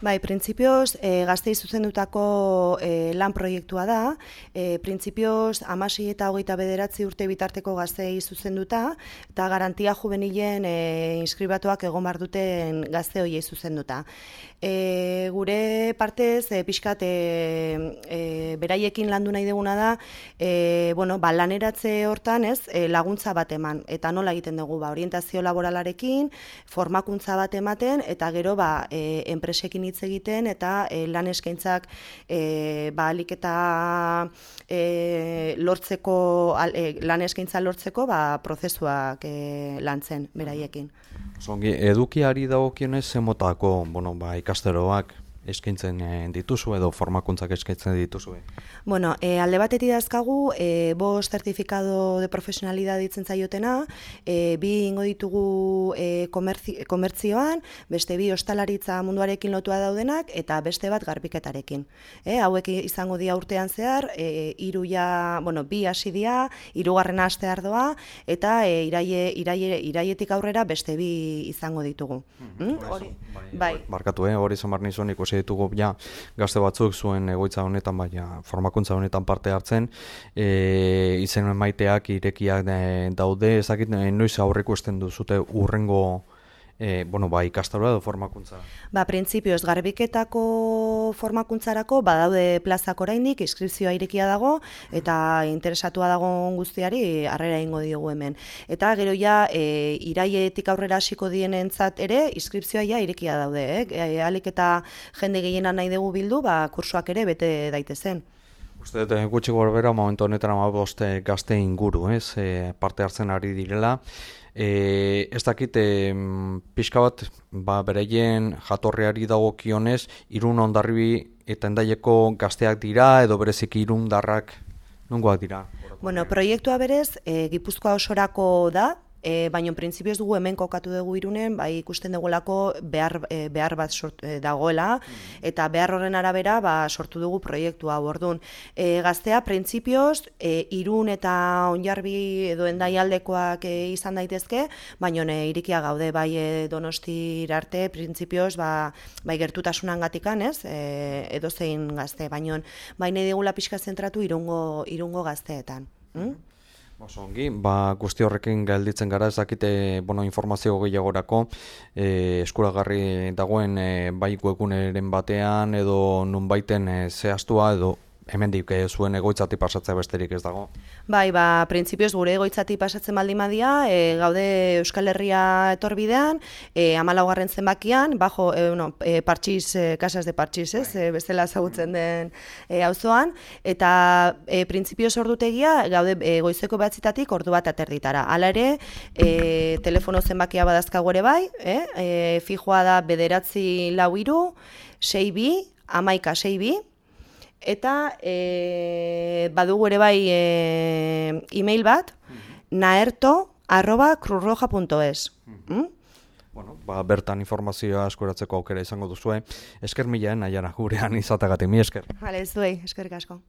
Bai, printzipioz, e, gaztei zuzendutako e, lan proiektua da, e, printzipioz, amasi eta hogeita bederatzi urte bitarteko gaztei zuzenduta, eta garantia juvenilen e, inskribatuak egon bar duten gazte hoiei zuzenduta. E, gure partez, e, pixkat, e, e, beraiekin landu nahi deguna da, e, bueno, ba, laneratze hortan, ez, e, laguntza bat eman, eta nola egiten dugu, ba, orientazio laboralarekin, formakuntza bat ematen, eta gero, ba, e, enpresekin hitz egiten eta e, lan eskaintzak e, ba eta e, lortzeko al, e, lan eskaintza lortzeko ba prozesuak e, lantzen beraiekin. Zongi, edukiari dagokionez zemotako, bueno, ba, ikasteroak, eskaintzen e, dituzu edo formakuntzak eskaintzen dituzu? Bueno, e, alde batetik dazkagu, e, bos certificado de profesionalidad ditzen zaiotena, e, bi ingo ditugu e, komerzi, komertzioan, beste bi ostalaritza munduarekin lotua daudenak, eta beste bat garbiketarekin. E, hauek izango dia urtean zehar, e, iru ja, bueno, bi hasi dia, irugarren aste ardoa, eta e, iraie, iraie, iraietik aurrera beste bi izango ditugu. Mm Hori, bai. Markatu, eh? hori zamar nizun ikusi ditugu ja, gazte batzuk zuen egoitza honetan, baina formakuntza honetan parte hartzen, e, izen maiteak irekiak daude, ezakit noiz aurreko duzute urrengo e, bueno, ba, ikastarua edo formakuntza? Ba, printzipioz, garbiketako formakuntzarako badaude plazak oraindik inskripzioa irekia dago eta interesatua dago guztiari harrera ingo diogu hemen. Eta gero ja, e, iraietik aurrera hasiko dienentzat ere, inskripzioa ja irekia daude. Eh? E, alik eta jende gehiena nahi dugu bildu, ba, kursuak ere bete daitezen. Uste dut, gutxi gorbera, momentu honetan ama boste gazte inguru, ez, e, parte hartzen ari direla. E, ez dakit, e, pixka bat, ba, bereien jatorreari dago kionez, irun ondarribi eta endaieko gazteak dira, edo berezik irun darrak nungoak dira? Bueno, proiektua berez, e, Gipuzkoa osorako da, E, baina printzipioz dugu hemen kokatu dugu irunen, bai ikusten dugulako behar, e, behar bat sort, e, dagoela, mm. eta behar horren arabera ba, sortu dugu proiektu hau orduan. E, gaztea, printzipioz, e, irun eta onjarbi edo endai aldekoak e, izan daitezke, baina e, irikia gaude bai e, donosti irarte, printzipioz, ba, bai gertutasunan gatikan, ez, e, edo zein gazte, baina baina digula pixka zentratu irungo, irungo gazteetan. Mm? Oso ongi, ba, guzti horrekin gelditzen gara, ezakite bueno, informazio gehiagorako e, eskuragarri dagoen e, bai webguneren batean edo nun baiten e, zehaztua edo hemen dik zuen egoitzati pasatzea besterik ez dago? Bai, ba, printzipioz gure egoitzati pasatzen baldin madia, e, gaude Euskal Herria etorbidean, e, amalaugarren zenbakian, bajo, e, no, e, partxiz, e, kasas de partxiz, ez, e, bestela zagutzen den e, auzoan, eta e, printzipioz ordutegia, gaude e, goizeko behatzitatik ordu bat aterditara. Hala ere, e, telefono zenbakia badazka gore bai, e, e, fijoa da bederatzi lau iru, sei bi, amaika sei bi, Eta e, badugu ere bai e, e-mail bat, mm -hmm. naerto arroba cruzroja.es. Mm Bueno, ba, bertan informazioa askuratzeko aukera izango duzue. Esker mila, nahiara gurean izatagatik, mi esker. Hale, ez duei, eskerrik asko.